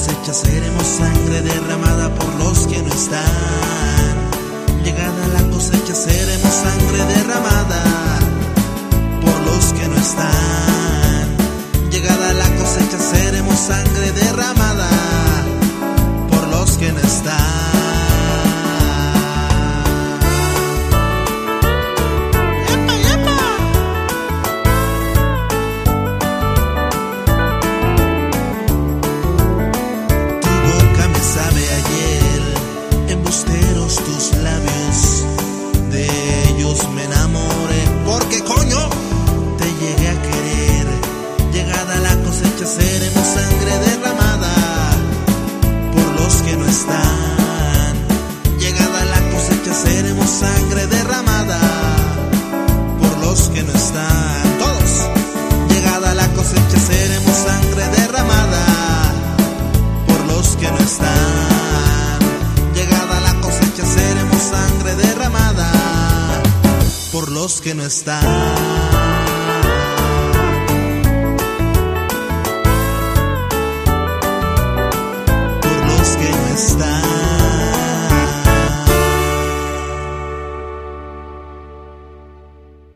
cosecha seremos sangre derramada por los que no están. Llegada la cosecha seremos sangre derramada por los que no están. Llegada la cosecha seremos sangre derramada me enamoré, porque coño te llegué a querer. Llegada la cosecha seremos sangre derramada por los que no están. Llegada la cosecha seremos sangre derramada los que no están.